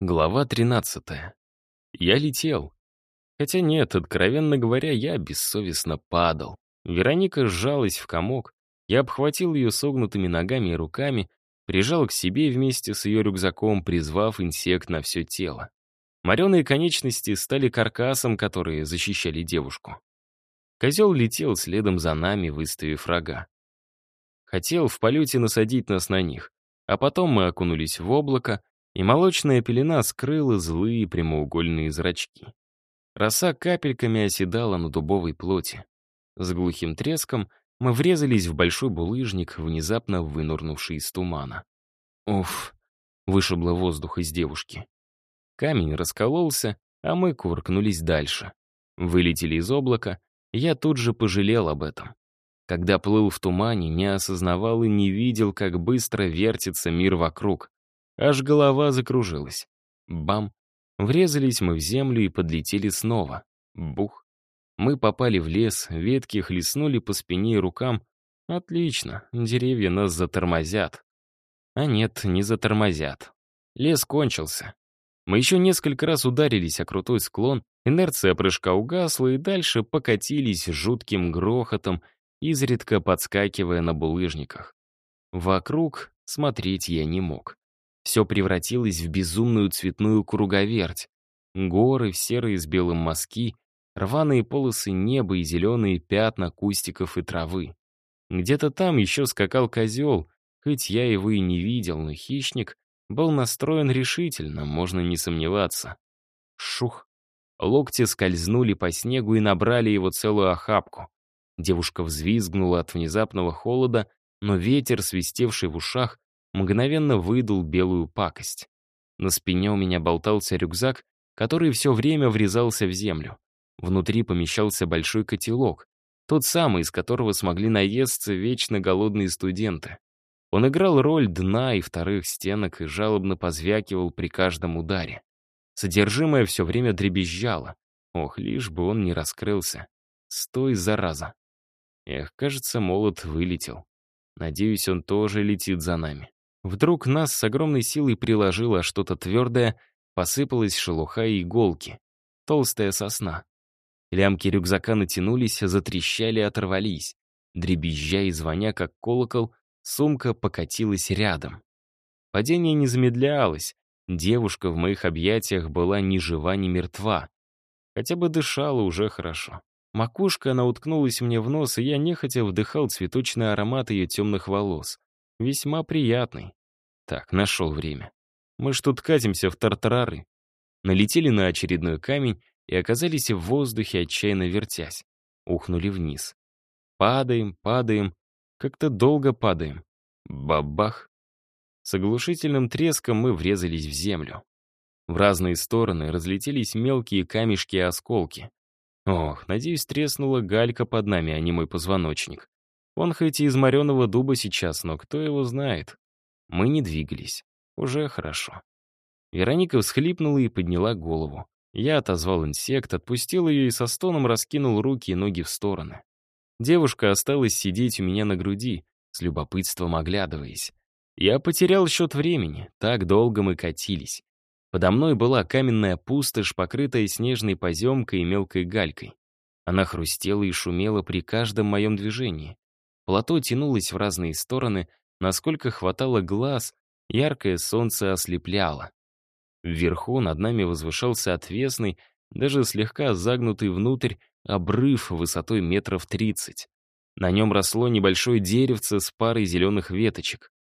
Глава 13. Я летел. Хотя нет, откровенно говоря, я бессовестно падал. Вероника сжалась в комок. Я обхватил ее согнутыми ногами и руками, прижал к себе вместе с ее рюкзаком, призвав инсект на все тело. Мореные конечности стали каркасом, которые защищали девушку. Козел летел следом за нами, выставив рога. Хотел в полете насадить нас на них, а потом мы окунулись в облако, и молочная пелена скрыла злые прямоугольные зрачки. Роса капельками оседала на дубовой плоти. С глухим треском мы врезались в большой булыжник, внезапно вынурнувший из тумана. Уф, вышибло воздух из девушки. Камень раскололся, а мы кувыркнулись дальше. Вылетели из облака, я тут же пожалел об этом. Когда плыл в тумане, не осознавал и не видел, как быстро вертится мир вокруг. Аж голова закружилась. Бам! Врезались мы в землю и подлетели снова. Бух! Мы попали в лес, ветки хлестнули по спине и рукам. Отлично, деревья нас затормозят. А нет, не затормозят. Лес кончился. Мы еще несколько раз ударились о крутой склон, инерция прыжка угасла, и дальше покатились жутким грохотом, изредка подскакивая на булыжниках. Вокруг смотреть я не мог все превратилось в безумную цветную круговерть. Горы, серые с белым мазки, рваные полосы неба и зеленые пятна кустиков и травы. Где-то там еще скакал козел, хоть я его и не видел, но хищник был настроен решительно, можно не сомневаться. Шух. Локти скользнули по снегу и набрали его целую охапку. Девушка взвизгнула от внезапного холода, но ветер, свистевший в ушах, мгновенно выдул белую пакость. На спине у меня болтался рюкзак, который все время врезался в землю. Внутри помещался большой котелок, тот самый, из которого смогли наесться вечно голодные студенты. Он играл роль дна и вторых стенок и жалобно позвякивал при каждом ударе. Содержимое все время дребезжало. Ох, лишь бы он не раскрылся. Стой, зараза. Эх, кажется, молот вылетел. Надеюсь, он тоже летит за нами. Вдруг нас с огромной силой приложило что-то твердое, посыпалась шелуха и иголки. Толстая сосна. Лямки рюкзака натянулись, затрещали, оторвались. Дребезжа и звоня, как колокол, сумка покатилась рядом. Падение не замедлялось. Девушка в моих объятиях была ни жива, ни мертва. Хотя бы дышала уже хорошо. Макушка, она уткнулась мне в нос, и я нехотя вдыхал цветочный аромат ее темных волос. Весьма приятный. Так, нашел время. Мы ж тут катимся в тартарары. Налетели на очередной камень и оказались в воздухе, отчаянно вертясь. Ухнули вниз. Падаем, падаем. Как-то долго падаем. Бабах. С оглушительным треском мы врезались в землю. В разные стороны разлетелись мелкие камешки и осколки. Ох, надеюсь, треснула галька под нами, а не мой позвоночник. Он хоть и из мореного дуба сейчас, но кто его знает. Мы не двигались. Уже хорошо. Вероника всхлипнула и подняла голову. Я отозвал инсект, отпустил ее и со стоном раскинул руки и ноги в стороны. Девушка осталась сидеть у меня на груди, с любопытством оглядываясь. Я потерял счет времени, так долго мы катились. Подо мной была каменная пустошь, покрытая снежной поземкой и мелкой галькой. Она хрустела и шумела при каждом моем движении. Плато тянулось в разные стороны, Насколько хватало глаз, яркое солнце ослепляло. Вверху над нами возвышался отвесный, даже слегка загнутый внутрь, обрыв высотой метров тридцать. На нем росло небольшое деревце с парой зеленых веточек.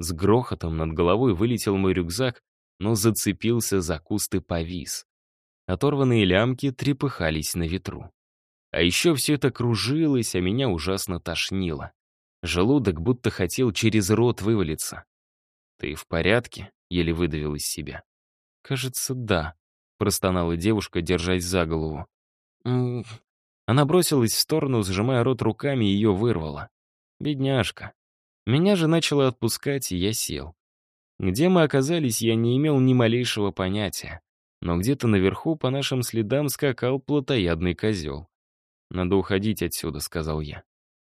С грохотом над головой вылетел мой рюкзак, но зацепился за куст и повис. Оторванные лямки трепыхались на ветру. А еще все это кружилось, а меня ужасно тошнило. Желудок будто хотел через рот вывалиться. «Ты в порядке?» — еле выдавил из себя. «Кажется, да», — простонала девушка, держась за голову. «М -м -м. Она бросилась в сторону, сжимая рот руками, и ее вырвала. «Бедняжка». Меня же начало отпускать, и я сел. Где мы оказались, я не имел ни малейшего понятия. Но где-то наверху по нашим следам скакал плотоядный козел. «Надо уходить отсюда», — сказал я.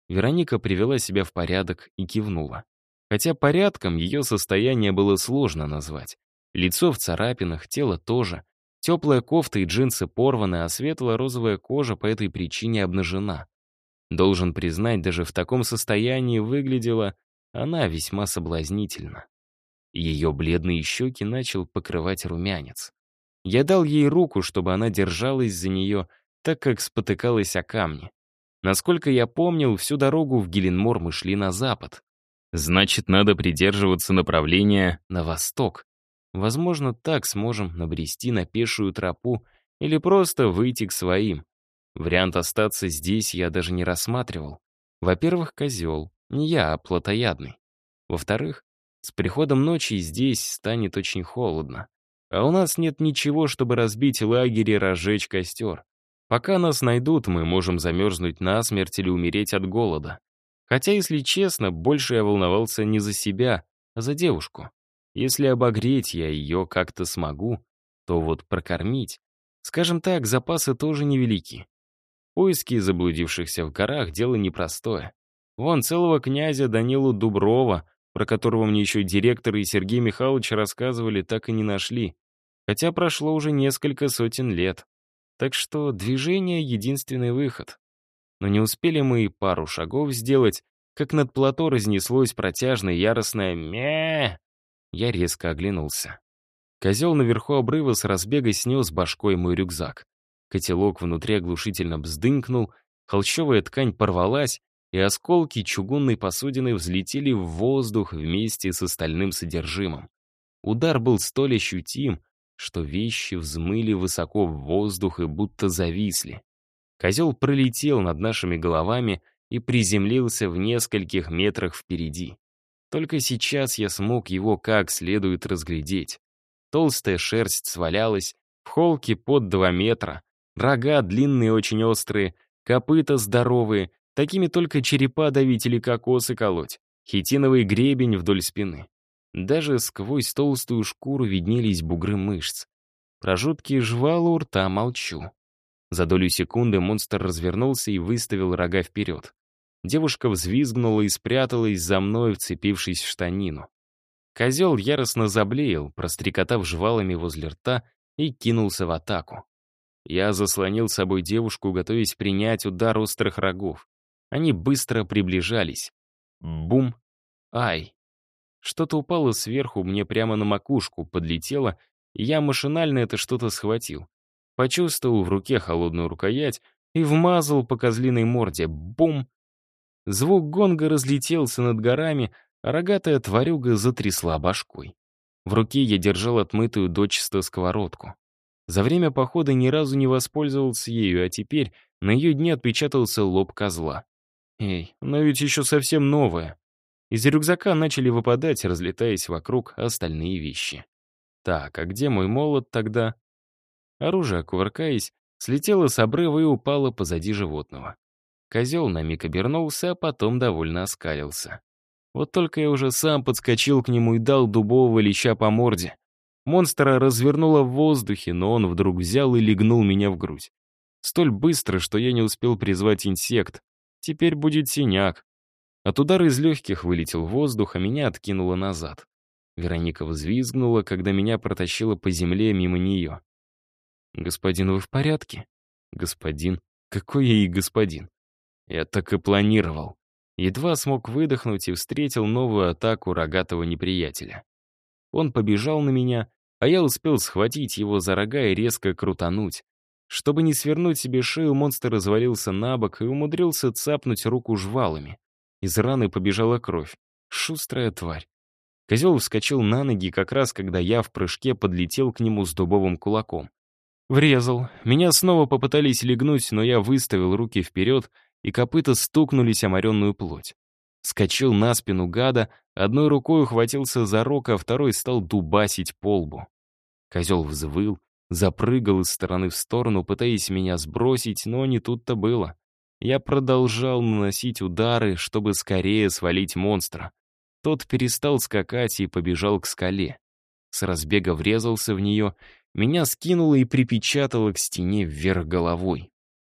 Вероника привела себя в порядок и кивнула. Хотя порядком ее состояние было сложно назвать. Лицо в царапинах, тело тоже. Теплая кофта и джинсы порваны, а светло-розовая кожа по этой причине обнажена. Должен признать, даже в таком состоянии выглядела она весьма соблазнительно. Ее бледные щеки начал покрывать румянец. Я дал ей руку, чтобы она держалась за нее, так как спотыкалась о камни. Насколько я помнил, всю дорогу в Геленмор мы шли на запад. Значит, надо придерживаться направления на восток. Возможно, так сможем набрести на пешую тропу или просто выйти к своим. Вариант остаться здесь я даже не рассматривал. Во-первых, козел. Не я, а плотоядный. Во-вторых, с приходом ночи здесь станет очень холодно. А у нас нет ничего, чтобы разбить лагерь и разжечь костер. Пока нас найдут, мы можем замерзнуть насмерть или умереть от голода. Хотя, если честно, больше я волновался не за себя, а за девушку. Если обогреть я ее как-то смогу, то вот прокормить... Скажем так, запасы тоже невелики. Поиски заблудившихся в горах — дело непростое. Вон целого князя Данилу Дуброва, про которого мне еще директор и Сергей Михайлович рассказывали, так и не нашли. Хотя прошло уже несколько сотен лет. Так что движение — единственный выход. Но не успели мы и пару шагов сделать, как над плато разнеслось протяжное яростное «мя». Я резко оглянулся. Козел наверху обрыва с разбега снес башкой мой рюкзак. Котелок внутри оглушительно вздынкнул, холщовая ткань порвалась, и осколки чугунной посудины взлетели в воздух вместе с остальным содержимым. Удар был столь ощутим, что вещи взмыли высоко в воздух и будто зависли. Козел пролетел над нашими головами и приземлился в нескольких метрах впереди. Только сейчас я смог его как следует разглядеть. Толстая шерсть свалялась, в холке под два метра, рога длинные очень острые, копыта здоровые, такими только черепа давить или кокосы колоть, хитиновый гребень вдоль спины. Даже сквозь толстую шкуру виднелись бугры мышц. Про жуткие жвалы у рта молчу. За долю секунды монстр развернулся и выставил рога вперед. Девушка взвизгнула и спряталась за мной, вцепившись в штанину. Козел яростно заблеял, прострекотав жвалами возле рта, и кинулся в атаку. Я заслонил собой девушку, готовясь принять удар острых рогов. Они быстро приближались. Бум! Ай! Что-то упало сверху мне прямо на макушку, подлетело, и я машинально это что-то схватил. Почувствовал в руке холодную рукоять и вмазал по козлиной морде. Бум! Звук гонга разлетелся над горами, а рогатая тварюга затрясла башкой. В руке я держал отмытую дочисто сковородку. За время похода ни разу не воспользовался ею, а теперь на ее дне отпечатался лоб козла. Эй, она ведь еще совсем новая. Из рюкзака начали выпадать, разлетаясь вокруг остальные вещи. Так, а где мой молот тогда? Оружие, кувыркаясь, слетело с обрыва и упало позади животного. Козел на миг обернулся, а потом довольно оскалился. Вот только я уже сам подскочил к нему и дал дубового леща по морде. Монстра развернуло в воздухе, но он вдруг взял и легнул меня в грудь. Столь быстро, что я не успел призвать инсект. Теперь будет синяк. От удара из легких вылетел воздух, а меня откинуло назад. Вероника взвизгнула, когда меня протащило по земле мимо нее. «Господин, вы в порядке?» «Господин? Какой я и господин?» Я так и планировал. Едва смог выдохнуть и встретил новую атаку рогатого неприятеля. Он побежал на меня, а я успел схватить его за рога и резко крутануть. Чтобы не свернуть себе шею, монстр развалился на бок и умудрился цапнуть руку жвалами. Из раны побежала кровь. Шустрая тварь. Козел вскочил на ноги как раз, когда я в прыжке подлетел к нему с дубовым кулаком. Врезал. Меня снова попытались легнуть, но я выставил руки вперед, и копыта стукнулись о моренную плоть. Скочил на спину гада, одной рукой ухватился за рог, а второй стал дубасить по лбу. Козел взвыл, запрыгал из стороны в сторону, пытаясь меня сбросить, но не тут-то было. Я продолжал наносить удары, чтобы скорее свалить монстра. Тот перестал скакать и побежал к скале. С разбега врезался в нее, меня скинуло и припечатало к стене вверх головой.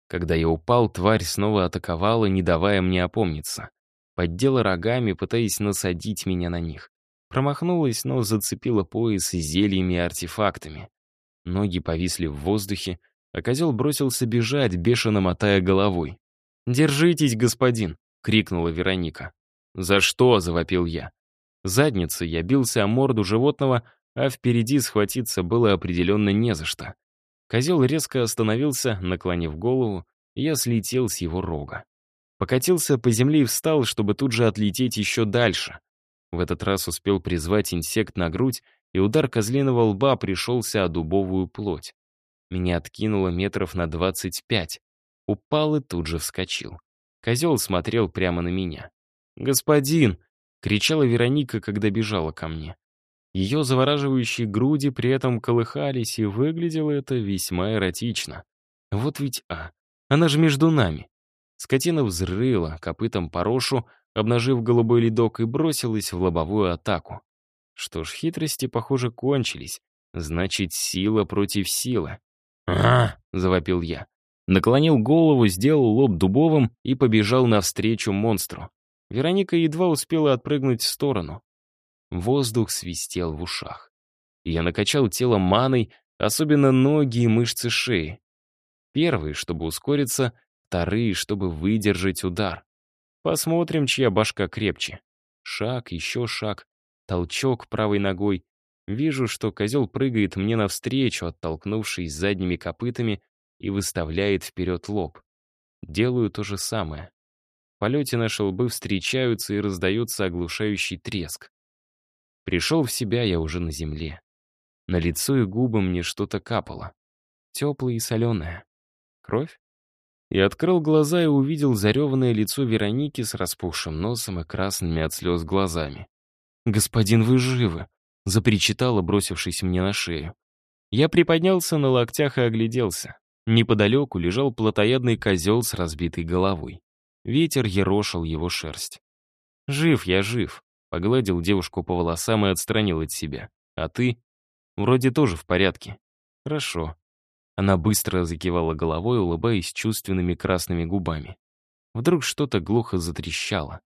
Когда я упал, тварь снова атаковала, не давая мне опомниться. Поддела рогами, пытаясь насадить меня на них. Промахнулась, но зацепила пояс зельями и артефактами. Ноги повисли в воздухе, а козел бросился бежать, бешено мотая головой. «Держитесь, господин!» — крикнула Вероника. «За что?» — завопил я. Задницей я бился о морду животного, а впереди схватиться было определенно не за что. Козел резко остановился, наклонив голову, и я слетел с его рога. Покатился по земле и встал, чтобы тут же отлететь еще дальше. В этот раз успел призвать инсект на грудь, и удар козлиного лба пришелся о дубовую плоть. Меня откинуло метров на двадцать пять. Упал и тут же вскочил. Козел смотрел прямо на меня. «Господин!» — кричала Вероника, когда бежала ко мне. Ее завораживающие груди при этом колыхались, и выглядело это весьма эротично. Вот ведь А, она же между нами. Скотина взрыла копытом порошу, обнажив голубой ледок, и бросилась в лобовую атаку. Что ж, хитрости, похоже, кончились. Значит, сила против силы. а завопил я. Наклонил голову, сделал лоб дубовым и побежал навстречу монстру. Вероника едва успела отпрыгнуть в сторону. Воздух свистел в ушах. Я накачал тело маной, особенно ноги и мышцы шеи. Первые, чтобы ускориться, вторые, чтобы выдержать удар. Посмотрим, чья башка крепче. Шаг, еще шаг, толчок правой ногой. Вижу, что козел прыгает мне навстречу, оттолкнувшись задними копытами, и выставляет вперед лоб. Делаю то же самое. В полете наши лбы встречаются, и раздается оглушающий треск. Пришел в себя я уже на земле. На лицо и губы мне что-то капало. Теплое и соленое. Кровь? Я открыл глаза и увидел зареванное лицо Вероники с распухшим носом и красными от слез глазами. «Господин, вы живы!» — запричитала, бросившись мне на шею. Я приподнялся на локтях и огляделся. Неподалеку лежал плотоядный козел с разбитой головой. Ветер ерошил его шерсть. «Жив я, жив», Погладил девушку по волосам и отстранил от себя. «А ты?» «Вроде тоже в порядке». «Хорошо». Она быстро закивала головой, улыбаясь чувственными красными губами. Вдруг что-то глухо затрещало.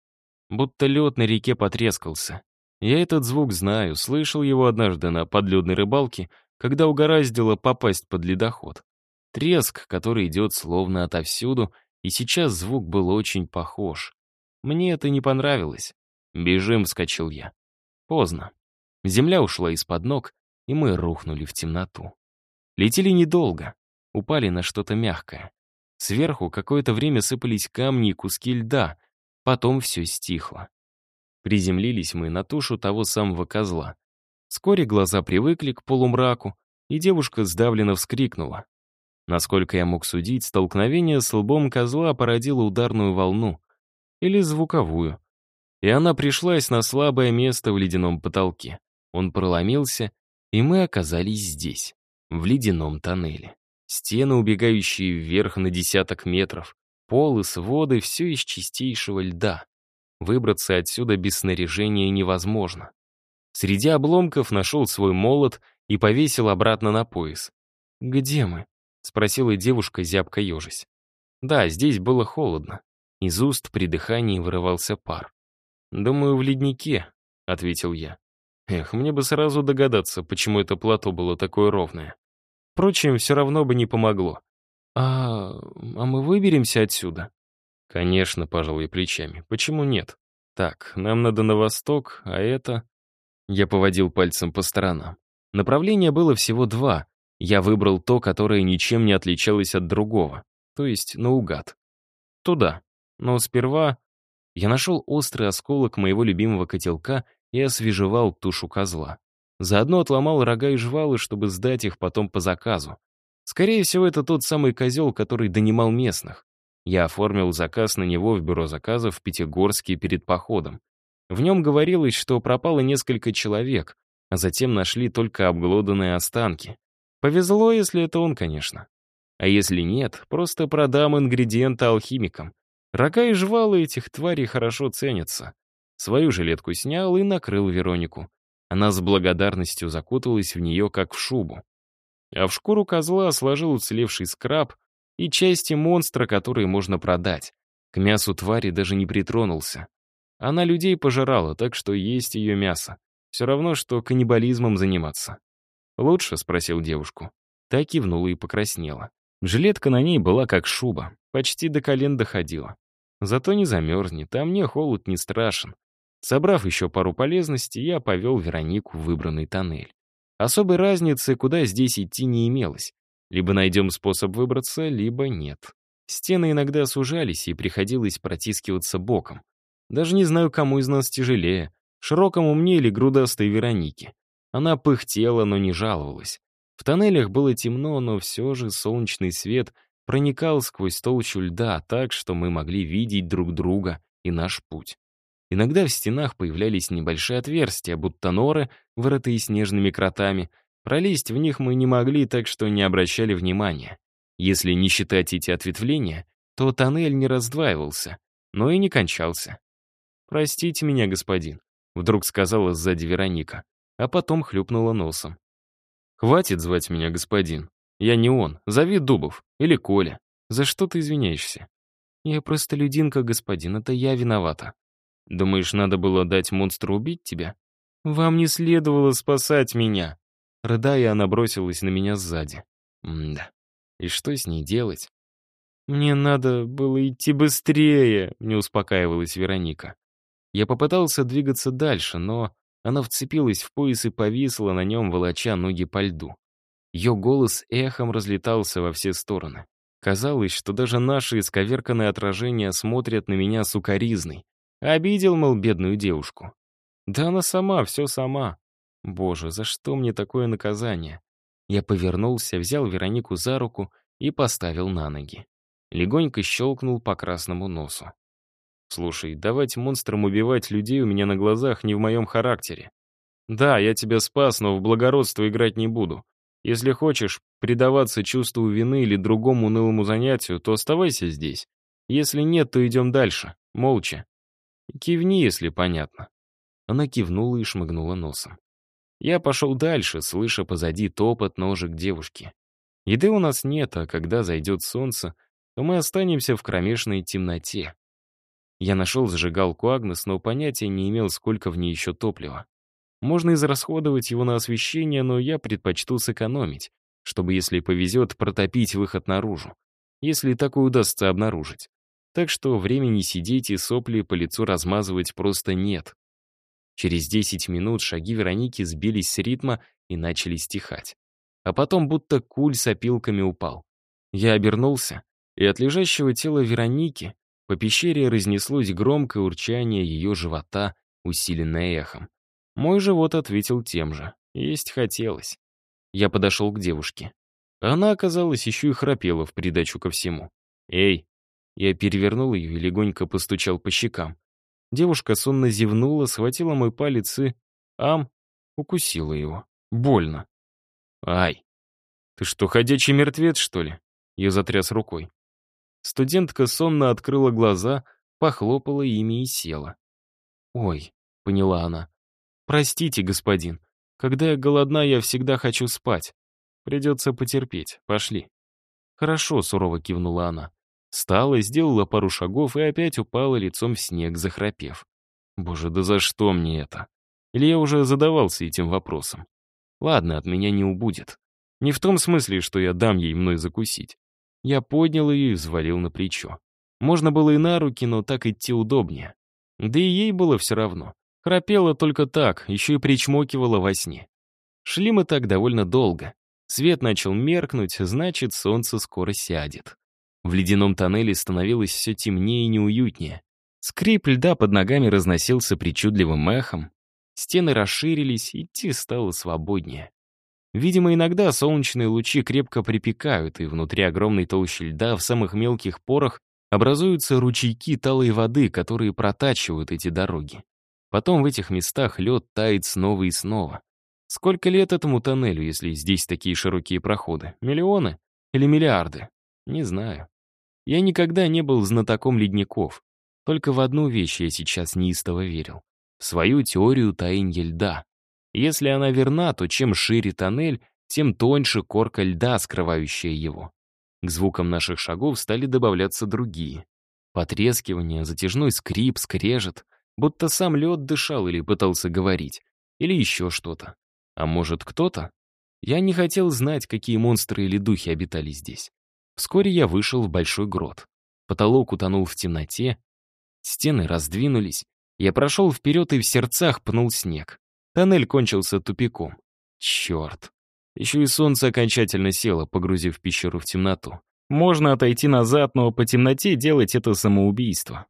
Будто лед на реке потрескался. Я этот звук знаю, слышал его однажды на подледной рыбалке, когда угораздило попасть под ледоход. Треск, который идет словно отовсюду, и сейчас звук был очень похож. Мне это не понравилось. «Бежим!» — вскочил я. Поздно. Земля ушла из-под ног, и мы рухнули в темноту. Летели недолго, упали на что-то мягкое. Сверху какое-то время сыпались камни и куски льда, потом все стихло. Приземлились мы на тушу того самого козла. Вскоре глаза привыкли к полумраку, и девушка сдавленно вскрикнула. Насколько я мог судить, столкновение с лбом козла породило ударную волну. Или звуковую и она пришлась на слабое место в ледяном потолке. Он проломился, и мы оказались здесь, в ледяном тоннеле. Стены, убегающие вверх на десяток метров, пол и своды — все из чистейшего льда. Выбраться отсюда без снаряжения невозможно. Среди обломков нашел свой молот и повесил обратно на пояс. «Где мы?» — спросила девушка, зябко ежась. Да, здесь было холодно. Из уст при дыхании вырывался пар. «Думаю, в леднике», — ответил я. Эх, мне бы сразу догадаться, почему это плато было такое ровное. Впрочем, все равно бы не помогло. «А, а мы выберемся отсюда?» «Конечно», — пожал я плечами. «Почему нет? Так, нам надо на восток, а это...» Я поводил пальцем по сторонам. Направления было всего два. Я выбрал то, которое ничем не отличалось от другого. То есть наугад. Туда. Но сперва я нашел острый осколок моего любимого котелка и освежевал тушу козла. Заодно отломал рога и жвалы, чтобы сдать их потом по заказу. Скорее всего, это тот самый козел, который донимал местных. Я оформил заказ на него в бюро заказов в Пятигорске перед походом. В нем говорилось, что пропало несколько человек, а затем нашли только обглоданные останки. Повезло, если это он, конечно. А если нет, просто продам ингредиенты алхимикам. Рога и жвалы этих тварей хорошо ценятся. Свою жилетку снял и накрыл Веронику. Она с благодарностью закуталась в нее, как в шубу. А в шкуру козла сложил уцелевший скраб и части монстра, которые можно продать. К мясу твари даже не притронулся. Она людей пожирала, так что есть ее мясо. Все равно, что каннибализмом заниматься. «Лучше?» — спросил девушку. Та кивнула и покраснела. Жилетка на ней была как шуба, почти до колен доходила. Зато не замерзнет, а мне холод не страшен. Собрав еще пару полезностей, я повел Веронику в выбранный тоннель. Особой разницы, куда здесь идти, не имелось. Либо найдем способ выбраться, либо нет. Стены иногда сужались, и приходилось протискиваться боком. Даже не знаю, кому из нас тяжелее, широкому мне или грудастой Веронике. Она пыхтела, но не жаловалась. В тоннелях было темно, но все же солнечный свет проникал сквозь толщу льда так, что мы могли видеть друг друга и наш путь. Иногда в стенах появлялись небольшие отверстия, будто норы, вырытые снежными кротами. Пролезть в них мы не могли, так что не обращали внимания. Если не считать эти ответвления, то тоннель не раздваивался, но и не кончался. «Простите меня, господин», — вдруг сказала сзади Вероника, а потом хлюпнула носом. «Хватит звать меня господин. Я не он. Зови Дубов. Или Коля. За что ты извиняешься?» «Я просто людинка, господин. Это я виновата». «Думаешь, надо было дать монстру убить тебя?» «Вам не следовало спасать меня!» Рыдая, она бросилась на меня сзади. М-да. И что с ней делать? «Мне надо было идти быстрее», — не успокаивалась Вероника. Я попытался двигаться дальше, но она вцепилась в пояс и повисла на нем, волоча ноги по льду. Ее голос эхом разлетался во все стороны. Казалось, что даже наши исковерканные отражения смотрят на меня сукоризной. Обидел, мол, бедную девушку. Да она сама, все сама. Боже, за что мне такое наказание? Я повернулся, взял Веронику за руку и поставил на ноги. Легонько щелкнул по красному носу. Слушай, давать монстрам убивать людей у меня на глазах не в моем характере. Да, я тебя спас, но в благородство играть не буду. Если хочешь предаваться чувству вины или другому унылому занятию, то оставайся здесь. Если нет, то идем дальше, молча. Кивни, если понятно. Она кивнула и шмыгнула носом. Я пошел дальше, слыша позади топот ножек девушки. Еды у нас нет, а когда зайдет солнце, то мы останемся в кромешной темноте. Я нашел зажигалку Агнес, но понятия не имел, сколько в ней еще топлива. Можно израсходовать его на освещение, но я предпочту сэкономить, чтобы, если повезет, протопить выход наружу, если такое удастся обнаружить. Так что времени сидеть и сопли по лицу размазывать просто нет. Через 10 минут шаги Вероники сбились с ритма и начали стихать. А потом будто куль с опилками упал. Я обернулся, и от лежащего тела Вероники по пещере разнеслось громкое урчание ее живота, усиленное эхом. Мой живот ответил тем же. Есть хотелось. Я подошел к девушке. Она, оказалась, еще и храпела в придачу ко всему. «Эй!» Я перевернул ее и легонько постучал по щекам. Девушка сонно зевнула, схватила мой палец и... Ам! Укусила его. Больно. «Ай! Ты что, ходячий мертвец, что ли?» Я затряс рукой. Студентка сонно открыла глаза, похлопала ими и села. «Ой», — поняла она, — «простите, господин. Когда я голодна, я всегда хочу спать. Придется потерпеть. Пошли». «Хорошо», — сурово кивнула она. Встала, сделала пару шагов и опять упала лицом в снег, захрапев. «Боже, да за что мне это?» Или я уже задавался этим вопросом? Ладно, от меня не убудет. Не в том смысле, что я дам ей мной закусить. Я поднял ее и взвалил на плечо. Можно было и на руки, но так идти удобнее. Да и ей было все равно. Храпела только так, еще и причмокивала во сне. Шли мы так довольно долго. Свет начал меркнуть, значит, солнце скоро сядет. В ледяном тоннеле становилось все темнее и неуютнее. Скрип льда под ногами разносился причудливым эхом. Стены расширились, идти стало свободнее. Видимо, иногда солнечные лучи крепко припекают, и внутри огромной толщи льда в самых мелких порах образуются ручейки талой воды, которые протачивают эти дороги. Потом в этих местах лед тает снова и снова. Сколько лет этому тоннелю, если здесь такие широкие проходы? Миллионы? Или миллиарды? Не знаю. Я никогда не был знатоком ледников. Только в одну вещь я сейчас неистово верил. В свою теорию таинья льда. Если она верна, то чем шире тоннель, тем тоньше корка льда, скрывающая его. К звукам наших шагов стали добавляться другие. Потрескивание, затяжной скрип, скрежет, будто сам лед дышал или пытался говорить. Или еще что-то. А может, кто-то? Я не хотел знать, какие монстры или духи обитали здесь. Вскоре я вышел в большой грот. Потолок утонул в темноте, стены раздвинулись. Я прошел вперед и в сердцах пнул снег. Тоннель кончился тупиком. Черт. Еще и солнце окончательно село, погрузив пещеру в темноту. Можно отойти назад, но по темноте делать это самоубийство.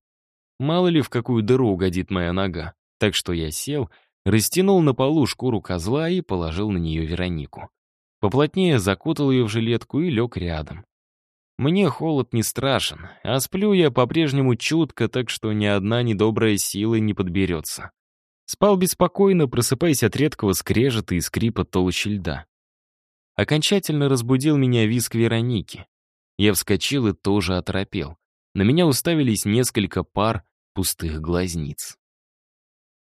Мало ли в какую дыру угодит моя нога. Так что я сел, растянул на полу шкуру козла и положил на нее Веронику. Поплотнее закутал ее в жилетку и лег рядом. Мне холод не страшен, а сплю я по-прежнему чутко, так что ни одна недобрая сила не подберется. Спал беспокойно, просыпаясь от редкого скрежета и скрипа толщи льда. Окончательно разбудил меня виск Вероники. Я вскочил и тоже оторопел. На меня уставились несколько пар пустых глазниц.